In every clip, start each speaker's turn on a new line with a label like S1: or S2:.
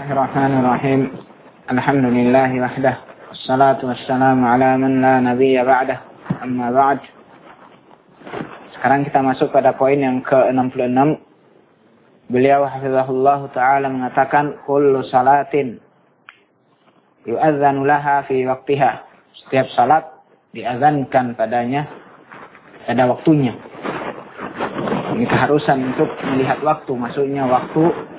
S1: الله الرحمن الرحيم الحمد لله وحده والصلاة والسلام على من لا نبي بعده أما بعد Sekarang kita masuk pada poin yang ke-66. Beliau hafizahullah taala mengatakan kullu salatin yu'adzanu laha fi waktiha. Setiap salat diazankan padanya pada waktunya. Ini keharusan untuk melihat waktu, maksudnya waktu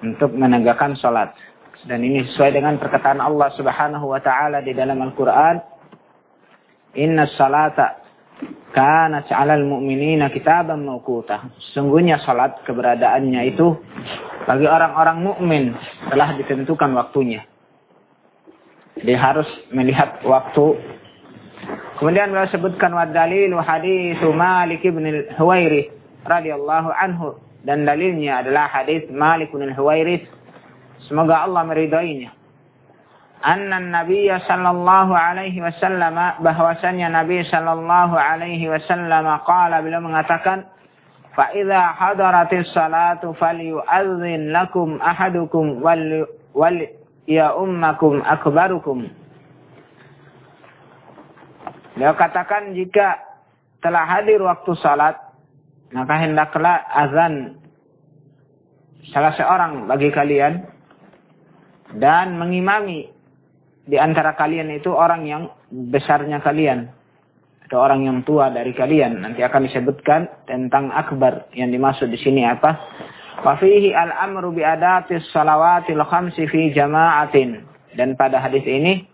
S1: untuk menegakkan salat. Dan ini sesuai dengan perkataan Allah Subhanahu wa taala di dalam Al-Qur'an, "Inna salata kanat 'alal mu'minina kitaban mawquta." Sungguhnya salat keberadaannya itu bagi orang-orang mukmin telah ditentukan waktunya. Dia harus melihat waktu. Kemudian beliau sebutkan wa dalil hadis Malik bin Huwairi radhiyallahu anhu dan dalilnya adalah hadis Malik bin Huwairis semoga Allah meridainya. Anna Nabi sallallahu alaihi wasallam bahwasanya Nabi sallallahu alaihi wasallam qala beliau mengatakan fa idza hadaratis salatu falyu'adhdhin lakum ahadukum wal wal ya ummakum akbarukum. Beliau katakan jika telah hadir waktu salat maka hendaklah azan salah seorang bagi kalian dan mengimami di antara kalian itu orang yang besarnya kalian atau orang yang tua dari kalian. Nanti akan disebutkan tentang akbar yang dimaksud di sini apa? Wa fihi al-amru bi adatis salawatil khamsi fi jama'atin. Dan pada hadis ini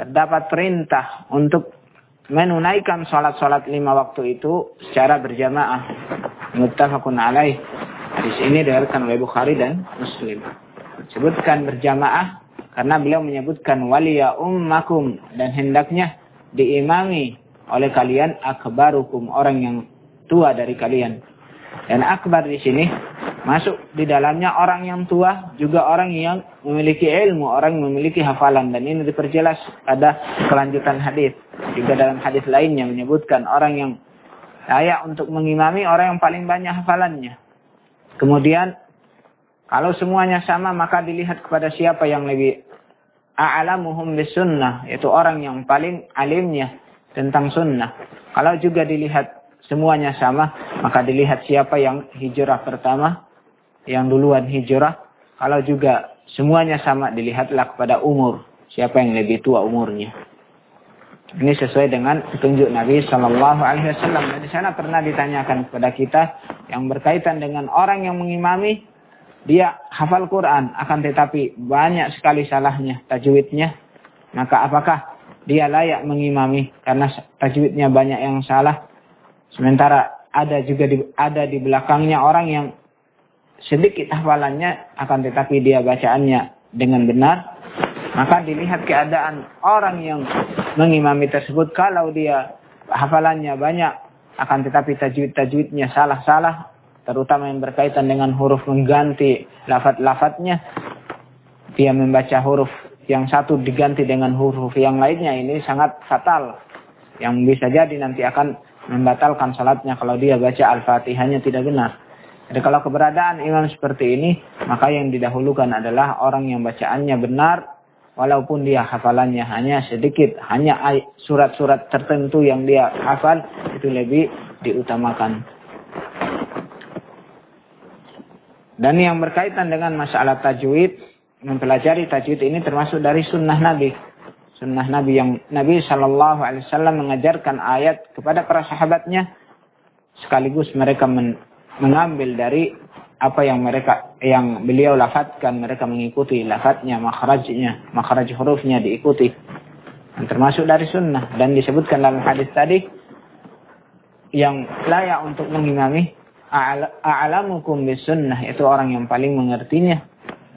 S1: terdapat perintah untuk menunaikan sholat-sholat lima waktu itu secara berjamaah. Muttafaqun alaih. Hadis ini diriwayatkan oleh Bukhari dan Muslim. Sebutkan berjamaah karena beliau menyebutkan waliya ummakum dan hendaknya diimami oleh kalian akbarukum orang yang tua dari kalian. Dan akbar di sini masuk di dalamnya orang yang tua juga orang yang memiliki ilmu, orang yang memiliki hafalan dan ini diperjelas pada kelanjutan hadis. Juga dalam hadis lainnya menyebutkan orang yang layak untuk mengimami orang yang paling banyak hafalannya. Kemudian kalau semuanya sama maka dilihat kepada siapa yang lebih a'lamuhum sunnah yaitu orang yang paling alimnya tentang sunnah. Kalau juga dilihat semuanya sama maka dilihat siapa yang hijrah pertama yang duluan hijrah. Kalau juga semuanya sama dilihatlah kepada umur. Siapa yang lebih tua umurnya. Ini sesuai dengan petunjuk Nabi Shallallahu Alaihi Wasallam. Di sana pernah ditanyakan kepada kita yang berkaitan dengan orang yang mengimami dia hafal Quran akan tetapi banyak sekali salahnya tajwidnya. Maka apakah dia layak mengimami karena tajwidnya banyak yang salah? Sementara ada juga di, ada di belakangnya orang yang sedikit hafalannya akan tetapi dia bacaannya dengan benar maka dilihat keadaan orang yang mengimami tersebut kalau dia hafalannya banyak akan tetapi tajwid-tajwidnya salah-salah terutama yang berkaitan dengan huruf mengganti lafat-lafatnya dia membaca huruf yang satu diganti dengan huruf yang lainnya ini sangat fatal. Yang bisa jadi nanti akan membatalkan salatnya kalau dia baca al-fatihahnya tidak benar jadi kalau keberadaan imam seperti ini, maka yang didahulukan adalah orang yang bacaannya benar, walaupun dia hafalannya hanya sedikit, hanya surat-surat tertentu yang dia hafal, itu lebih diutamakan. Dan yang berkaitan dengan masalah tajwid, mempelajari tajwid ini termasuk dari sunnah Nabi. Sunnah Nabi yang Nabi Shallallahu Alaihi Wasallam mengajarkan ayat kepada para sahabatnya, sekaligus mereka mengambil dari apa yang mereka yang beliau lafadzkan mereka mengikuti lafadznya makhrajnya makhraj hurufnya diikuti. Dan termasuk dari sunnah. Dan disebutkan dalam hadis tadi yang layak untuk mengimami a'lamukum bis sunnah itu orang yang paling mengertinya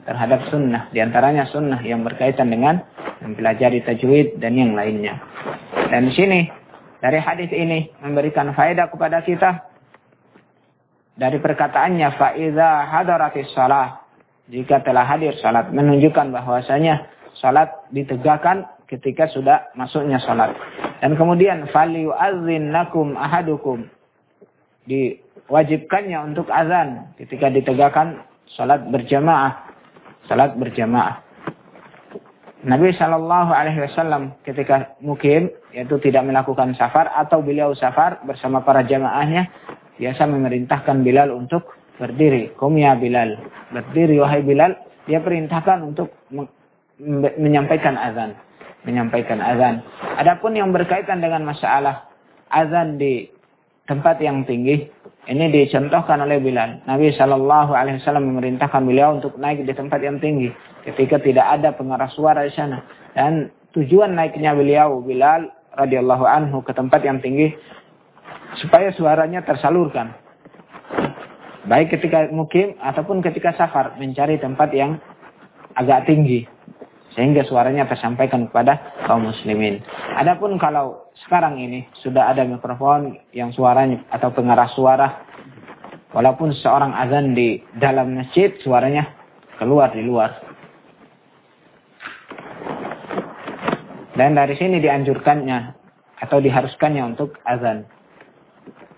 S1: terhadap sunnah. Di antaranya sunnah yang berkaitan dengan mempelajari tajwid dan yang lainnya. Dan di sini dari hadis ini memberikan faedah kepada kita dari perkataannya faiza hadaratis salah jika telah hadir salat menunjukkan bahwasanya salat ditegakkan ketika sudah masuknya salat dan kemudian falyu'adzin lakum ahadukum diwajibkannya untuk azan ketika ditegakkan salat berjamaah salat berjamaah. Nabi Shallallahu Alaihi Wasallam ketika mukim yaitu tidak melakukan safar atau beliau safar bersama para jamaahnya biasa memerintahkan Bilal untuk berdiri. Kumya Bilal berdiri wahai Bilal dia perintahkan untuk menyampaikan azan menyampaikan azan. Adapun yang berkaitan dengan masalah azan di tempat yang tinggi ini dicontohkan oleh Bilal. Nabi Shallallahu Alaihi Wasallam memerintahkan beliau untuk naik di tempat yang tinggi ketika tidak ada pengeras suara di sana. Dan tujuan naiknya beliau Bilal radhiyallahu anhu ke tempat yang tinggi supaya suaranya tersalurkan. Baik ketika mukim ataupun ketika safar mencari tempat yang agak tinggi sehingga suaranya tersampaikan kepada kaum muslimin. Adapun kalau sekarang ini sudah ada mikrofon yang suaranya atau pengeras suara walaupun seorang azan di dalam masjid suaranya keluar di luar Dan dari sini dianjurkannya atau diharuskannya untuk azan.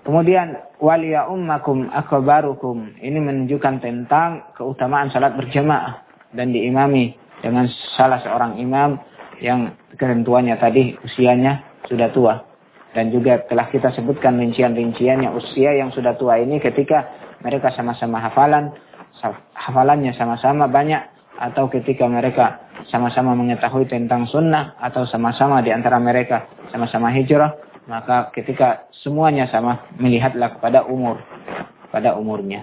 S1: Kemudian waliya ummakum akbarukum ini menunjukkan tentang keutamaan salat berjamaah dan diimami dengan salah seorang imam yang ketentuannya tadi usianya sudah tua. Dan juga telah kita sebutkan rincian-rinciannya usia yang sudah tua ini ketika mereka sama-sama hafalan, hafalannya sama-sama banyak, atau ketika mereka sama-sama mengetahui tentang sunnah atau sama-sama di antara mereka sama-sama hijrah, maka ketika semuanya sama melihatlah kepada umur, pada umurnya.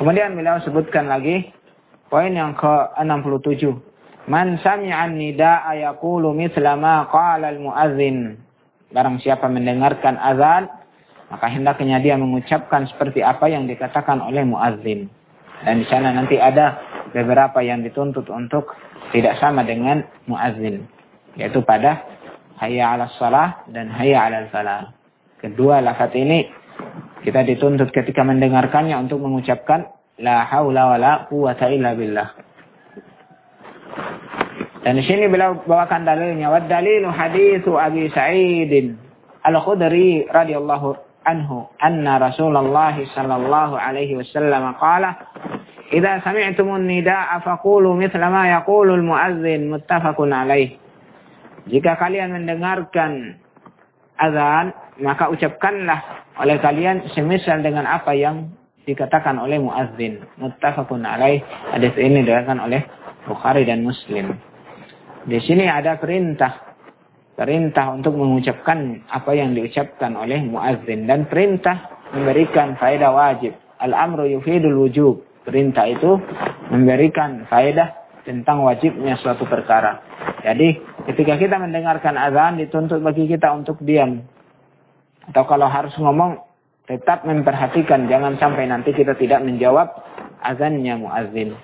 S1: Kemudian beliau sebutkan lagi poin yang ke-67. Man sami'an nida'a yaqulu mithla ma qala al-muadzin. Barang siapa mendengarkan azan, maka hendaknya dia mengucapkan seperti apa yang dikatakan oleh muadzin. Dan di sana nanti ada beberapa yang dituntut untuk tidak sama dengan muazzin yaitu pada hayya 'alas salah dan hayya 'alal falah. Kedua lafaz ini kita dituntut ketika mendengarkannya untuk mengucapkan la haula wala quwata illa billah. Dan di sini beliau bawakan dalilnya wa dalilu haditsu Abi Sa'id Al-Khudri radhiyallahu anhu anna Rasulullah sallallahu alaihi wasallam qala Idza sami'tumun nida'a faqulu mithla ma yaqulul muazzin muttafaqun alaih. Jika kalian mendengarkan azan, maka ucapkanlah oleh kalian semisal dengan apa yang dikatakan oleh muazzin. Muttafaqun alaih. Hadis ini dikatakan oleh Bukhari dan Muslim. Di sini ada perintah perintah untuk mengucapkan apa yang diucapkan oleh muazzin dan perintah memberikan faedah wajib. Al-amru yufidul wujub. Perintah itu memberikan faedah tentang wajibnya suatu perkara. Jadi ketika kita mendengarkan azan dituntut bagi kita untuk diam. Atau kalau harus ngomong tetap memperhatikan jangan sampai nanti kita tidak menjawab azannya muazin.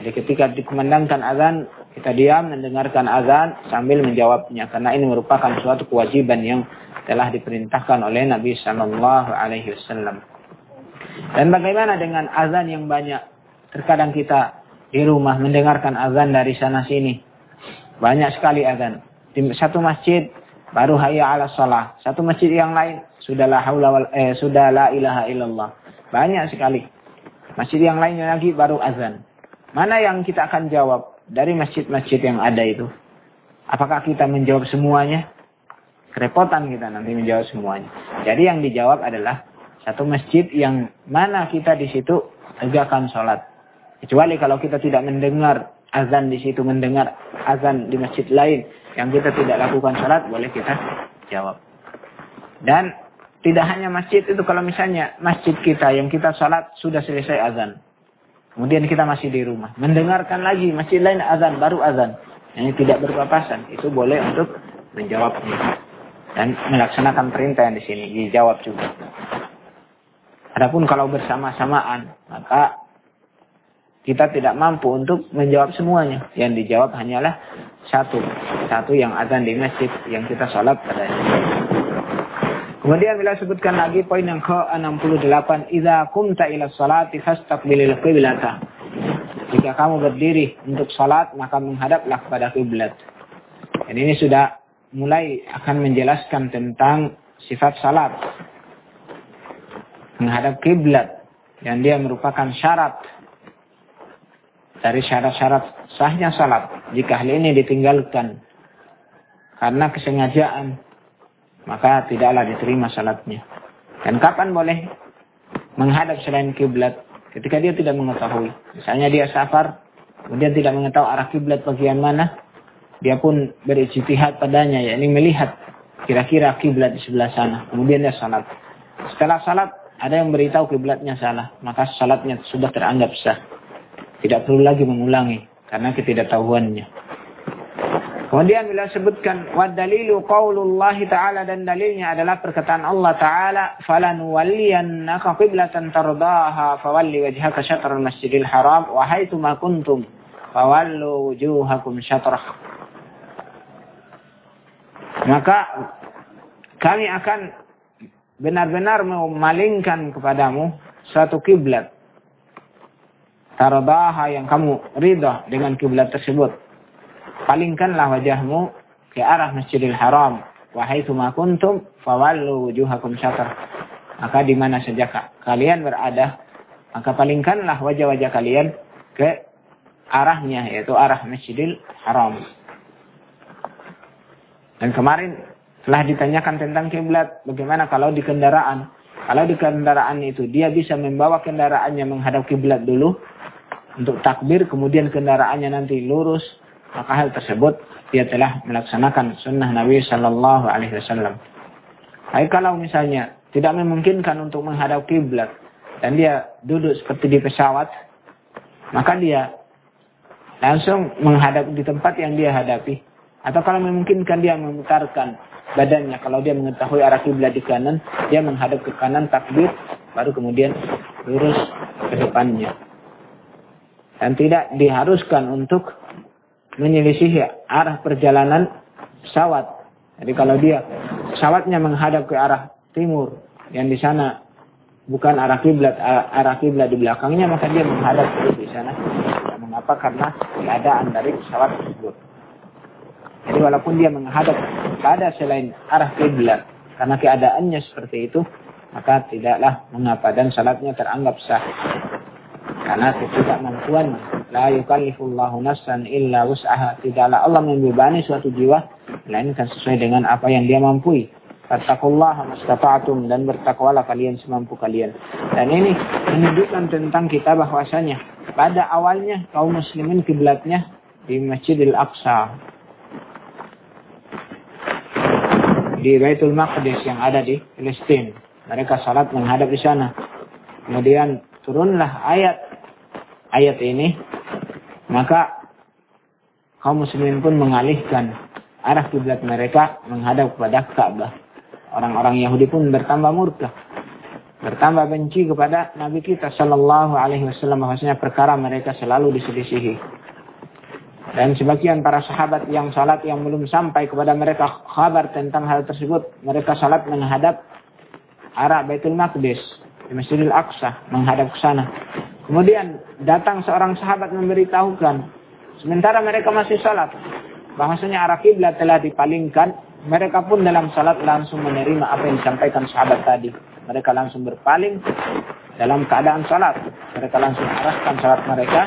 S1: Jadi ketika dikumandangkan azan kita diam mendengarkan azan sambil menjawabnya karena ini merupakan suatu kewajiban yang telah diperintahkan oleh Nabi Shallallahu Alaihi Wasallam. Dan bagaimana dengan azan yang banyak? Terkadang kita di rumah mendengarkan azan dari sana sini. Banyak sekali azan. Di satu masjid baru hayya ala salah. Satu masjid yang lain sudah la haula eh, sudah la ilaha illallah. Banyak sekali. Masjid yang lainnya lagi baru azan. Mana yang kita akan jawab dari masjid-masjid yang ada itu? Apakah kita menjawab semuanya? Kerepotan kita nanti menjawab semuanya. Jadi yang dijawab adalah satu masjid yang mana kita di situ tegakkan sholat. Kecuali kalau kita tidak mendengar azan di situ, mendengar azan di masjid lain yang kita tidak lakukan sholat, boleh kita jawab. Dan tidak hanya masjid itu kalau misalnya masjid kita yang kita sholat sudah selesai azan. Kemudian kita masih di rumah. Mendengarkan lagi masjid lain azan, baru azan. Yang tidak berpapasan. Itu boleh untuk menjawabnya. Dan melaksanakan perintah yang di sini. Dijawab juga. Adapun kalau bersama-samaan, maka kita tidak mampu untuk menjawab semuanya. Yang dijawab hanyalah satu. Satu yang azan di masjid yang kita sholat padanya. Kemudian bila sebutkan lagi poin yang ke-68. Iza kumta ila salati fastaqbilil qiblata. Jika kamu berdiri untuk sholat, maka menghadaplah kepada kiblat. Dan ini sudah mulai akan menjelaskan tentang sifat salat menghadap kiblat yang dia merupakan syarat dari syarat-syarat sahnya salat. Jika hal ini ditinggalkan karena kesengajaan, maka tidaklah diterima salatnya. Dan kapan boleh menghadap selain kiblat? Ketika dia tidak mengetahui. Misalnya dia safar, kemudian tidak mengetahui arah kiblat bagian mana, dia pun berijtihad padanya, yakni melihat kira-kira kiblat di sebelah sana. Kemudian dia salat. Setelah salat, ada yang beritahu kiblatnya salah, maka salatnya sudah teranggap sah. Tidak perlu lagi mengulangi karena ketidaktahuannya. Kemudian bila sebutkan wa dalilu qaulullah taala dan dalilnya adalah perkataan Allah taala falan walliyannaka qiblatan tardaha fawalli wajhaka syatrul masjidil haram wa haitsu ma kuntum fawallu wujuhakum syatrah. Maka kami akan benar-benar memalingkan kepadamu satu kiblat tardaha yang kamu ridha dengan kiblat tersebut. Palingkanlah wajahmu ke arah Masjidil Haram. Wahai ma kuntum fawallu wujuhakum syatr. Maka di mana saja kalian berada, maka palingkanlah wajah-wajah kalian ke arahnya yaitu arah Masjidil Haram. Dan kemarin telah ditanyakan tentang kiblat, bagaimana kalau di kendaraan? Kalau di kendaraan itu dia bisa membawa kendaraannya menghadap kiblat dulu, untuk takbir kemudian kendaraannya nanti lurus maka hal tersebut dia telah melaksanakan sunnah Nabi Shallallahu Alaihi Wasallam. Tapi kalau misalnya tidak memungkinkan untuk menghadap kiblat dan dia duduk seperti di pesawat, maka dia langsung menghadap di tempat yang dia hadapi. Atau kalau memungkinkan dia memutarkan badannya, kalau dia mengetahui arah kiblat di kanan, dia menghadap ke kanan takbir, baru kemudian lurus ke depannya dan tidak diharuskan untuk menyelisih arah perjalanan pesawat. Jadi kalau dia pesawatnya menghadap ke arah timur yang di sana bukan arah kiblat arah kiblat di belakangnya maka dia menghadap ke di sana. Mengapa? Karena keadaan dari pesawat tersebut. Jadi walaupun dia menghadap pada selain arah kiblat karena keadaannya seperti itu maka tidaklah mengapa dan salatnya teranggap sah. Karena ketidakmampuan. La yukallifullahu nafsan illa wus'aha. Tidaklah Allah membebani suatu jiwa. Melainkan sesuai dengan apa yang dia mampu. Fattakullah mastata'atum. Dan bertakwalah kalian semampu kalian. Dan ini menunjukkan tentang kita bahwasanya. Pada awalnya kaum muslimin kiblatnya di Masjidil Aqsa. Di Baitul Maqdis yang ada di Palestina. Mereka salat menghadap di sana. Kemudian turunlah ayat ayat ini, maka kaum muslimin pun mengalihkan arah kiblat mereka menghadap kepada Ka'bah. Orang-orang Yahudi pun bertambah murka, bertambah benci kepada Nabi kita Shallallahu Alaihi Wasallam bahwasanya perkara mereka selalu diselisihi. Dan sebagian para sahabat yang salat yang belum sampai kepada mereka kabar tentang hal tersebut, mereka salat menghadap arah Baitul Maqdis di Masjidil Aqsa menghadap ke sana. Kemudian datang seorang sahabat memberitahukan, sementara mereka masih salat, bahwasanya arah kiblat telah dipalingkan, mereka pun dalam salat langsung menerima apa yang disampaikan sahabat tadi. Mereka langsung berpaling dalam keadaan salat. Mereka langsung arahkan salat mereka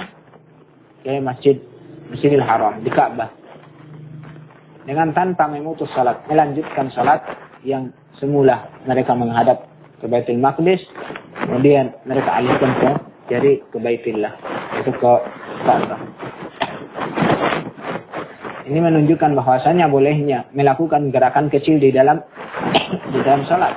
S1: ke masjid Masjidil Haram di Ka'bah. Dengan tanpa memutus salat, melanjutkan salat yang semula mereka menghadap ke Baitul Maqdis, kemudian mereka alihkan ke jadi ke Baitillah. Itu ke Ka'bah. Ini menunjukkan bahwasanya bolehnya melakukan gerakan kecil di dalam di dalam salat.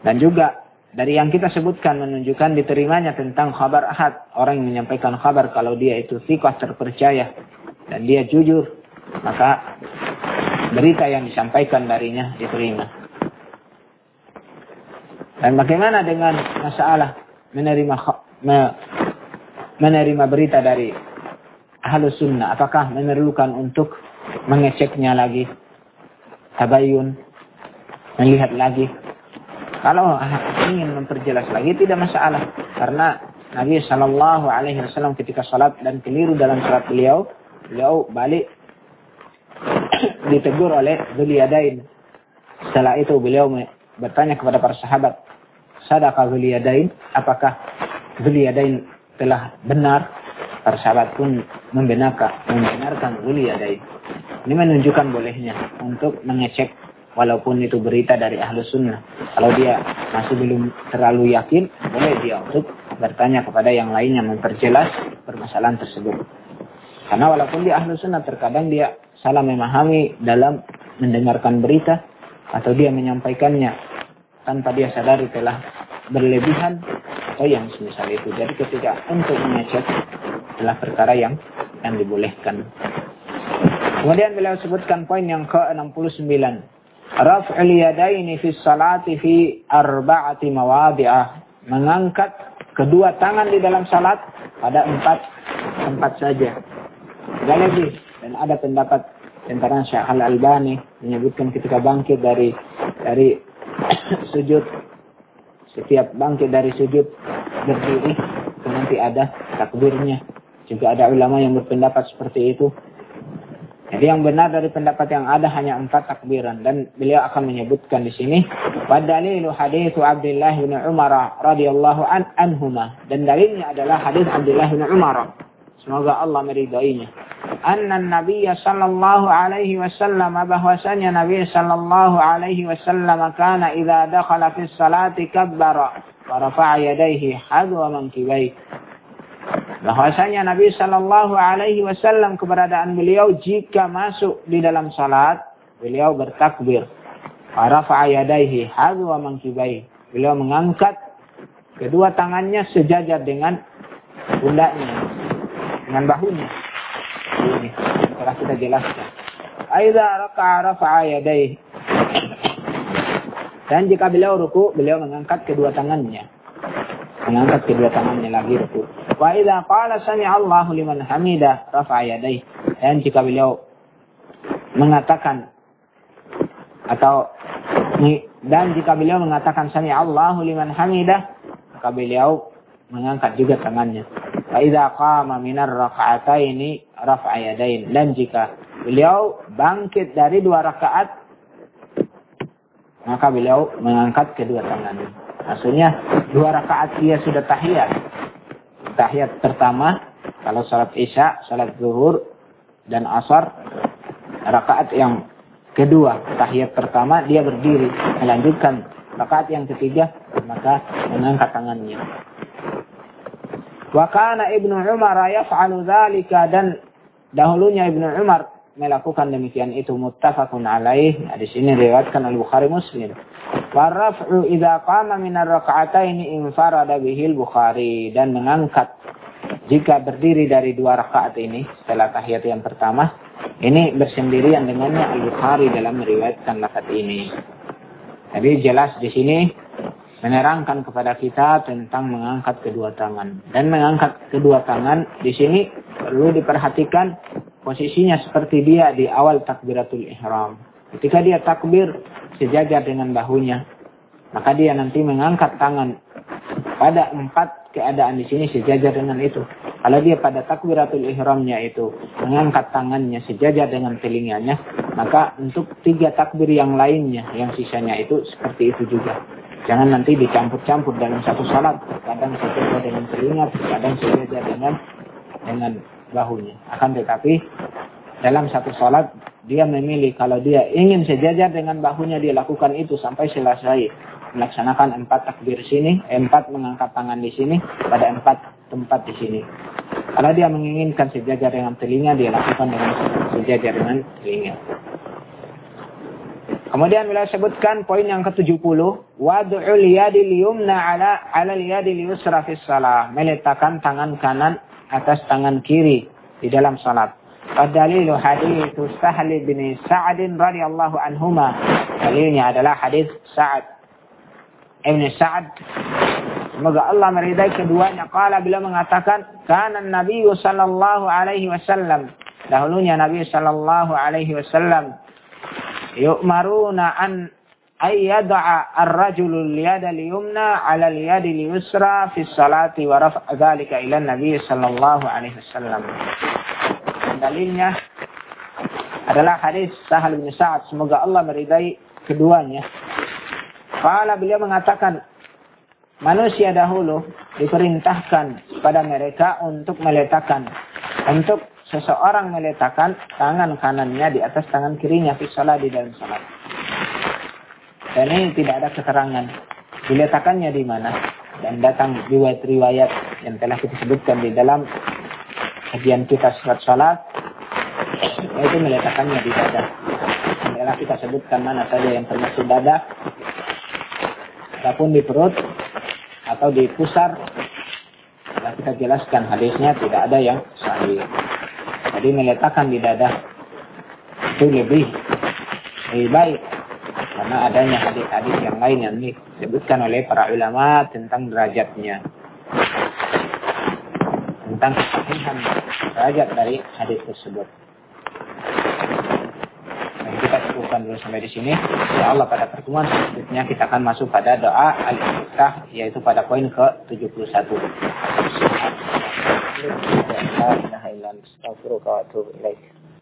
S1: Dan juga dari yang kita sebutkan menunjukkan diterimanya tentang kabar ahad. Orang yang menyampaikan kabar kalau dia itu sikah terpercaya dan dia jujur maka berita yang disampaikan darinya diterima dan bagaimana dengan masalah menerima menerima berita dari ahlu sunnah? Apakah memerlukan untuk mengeceknya lagi? Tabayun, melihat lagi. Kalau ingin memperjelas lagi tidak masalah. Karena Nabi Shallallahu Alaihi ketika salat dan keliru dalam salat beliau, beliau balik ditegur oleh beliadain. Setelah itu beliau bertanya kepada para sahabat, sadaqah Zuliyadain? Apakah Zuliyadain telah benar, para pun membenarkan, membenarkan uli yadai. Ini menunjukkan bolehnya untuk mengecek walaupun itu berita dari ahlu sunnah. Kalau dia masih belum terlalu yakin, boleh dia untuk bertanya kepada yang lainnya memperjelas permasalahan tersebut. Karena walaupun dia ahlu sunnah, terkadang dia salah memahami dalam mendengarkan berita atau dia menyampaikannya tanpa dia sadari telah berlebihan atau yang semisal itu. Jadi ketika untuk mengecek adalah perkara yang yang dibolehkan. Kemudian beliau sebutkan poin yang ke-69. Raf'ul yadaini fi salati fi arba'ati mawadi'ah. Mengangkat kedua tangan di dalam salat pada empat tempat saja. Tidak lebih. Dan ada pendapat tentang Syekh Al-Albani menyebutkan ketika bangkit dari dari sujud setiap bangkit dari sujud berdiri itu nanti ada takbirnya. Juga ada ulama yang berpendapat seperti itu. Jadi yang benar dari pendapat yang ada hanya empat takbiran dan beliau akan menyebutkan di sini wadalilu hadis Abdullah bin Umar radhiyallahu an anhuma dan dalilnya adalah hadis Abdullah bin Umar semoga Allah meridainya anna Nabi sallallahu alaihi wasallam bahwasanya Nabi sallallahu alaihi wasallam kana idza dakhala fi salati kabbara wa rafa'a yadayhi hadwa mankibaihi bahwasanya Nabi Shallallahu Alaihi Wasallam keberadaan beliau jika masuk di dalam salat beliau bertakbir. Para fa'ayadaihi hadwa mangkibai beliau mengangkat kedua tangannya sejajar dengan pundaknya dengan bahunya. Ini telah kita jelaskan. Aida raka'a rafa'a yadaihi dan jika beliau ruku beliau mengangkat kedua tangannya. Mengangkat kedua tangannya lagi ruku. Wa idza qala sami Allahu liman hamidah rafa'a yadayhi. Dan jika beliau mengatakan atau dan jika beliau mengatakan sami Allahu liman hamidah maka beliau mengangkat juga tangannya. Wa idza qama minar raka'ataini rafa'a yadain. Dan jika beliau bangkit dari dua rakaat maka beliau mengangkat kedua tangannya. Maksudnya dua rakaat dia sudah tahiyat tahiyat pertama kalau salat isya, salat zuhur dan asar rakaat yang kedua tahiyat pertama dia berdiri melanjutkan rakaat yang ketiga maka mengangkat tangannya. Wa kana Ibnu Umar yaf'alu dzalika dan dahulunya Ibnu Umar melakukan demikian itu muttafaqun alaih. Nah, di sini riwayatkan Al Bukhari Muslim. Waraf'u idza qama min ar-rak'ataini infarada bihil Bukhari dan mengangkat jika berdiri dari dua rakaat ini setelah tahiyat yang pertama ini bersendirian dengannya Al Bukhari dalam meriwayatkan lafaz ini. Jadi jelas di sini menerangkan kepada kita tentang mengangkat kedua tangan dan mengangkat kedua tangan di sini perlu diperhatikan posisinya seperti dia di awal takbiratul ihram. Ketika dia takbir sejajar dengan bahunya, maka dia nanti mengangkat tangan pada empat keadaan di sini sejajar dengan itu. Kalau dia pada takbiratul ihramnya itu mengangkat tangannya sejajar dengan telinganya, maka untuk tiga takbir yang lainnya, yang sisanya itu seperti itu juga. Jangan nanti dicampur-campur dalam satu salat. Kadang sejajar dengan telinga, kadang sejajar dengan dengan bahunya. Akan tetapi dalam satu salat dia memilih kalau dia ingin sejajar dengan bahunya dia lakukan itu sampai selesai melaksanakan empat takbir sini, empat mengangkat tangan di sini pada empat tempat di sini. Kalau dia menginginkan sejajar dengan telinga dia lakukan dengan sejajar dengan telinga. Kemudian beliau sebutkan poin yang ke-70, wad'ul yadi liyumna ala ala yadi liyusra fi salah, meletakkan tangan kanan atas tangan kiri di dalam salat. Dalilu hadis Sahal bin Sa'ad radhiyallahu anhuma. Dalilnya adalah hadis Sa'ad Ibn Sa'ad Semoga Allah meridai keduanya. Qala bila mengatakan, "Kana Nabi sallallahu alaihi wasallam." Dahulunya Nabi sallallahu alaihi wasallam yu'maruna an ay yad'a ar-rajulu al-yada al-yumna 'ala al-yad al-yusra fi salati wa raf'a dhalika ila Nabi sallallahu alaihi wasallam. Dalilnya adalah hadis Sahal bin Sa'ad. Semoga Allah meridai keduanya. Kala beliau mengatakan, manusia dahulu diperintahkan kepada mereka untuk meletakkan untuk seseorang meletakkan tangan kanannya di atas tangan kirinya di salat di dalam salat. Dan ini tidak ada keterangan diletakkannya di mana dan datang riwayat-riwayat yang telah kita sebutkan di dalam kajian kita surat salat yaitu meletakkannya di dada. Telah kita sebutkan mana saja yang termasuk dada ataupun di perut atau di pusar telah kita jelaskan hadisnya tidak ada yang sahih. Jadi meletakkan di dada itu lebih lebih baik karena adanya hadis-hadis yang lain yang disebutkan oleh para ulama tentang derajatnya tentang kesahihan derajat dari hadis tersebut. Dan kita cukupkan dulu sampai di sini. Insya Allah pada pertemuan selanjutnya kita akan masuk pada doa al-ikhlas yaitu pada poin ke-71. and stuff broke out over lake.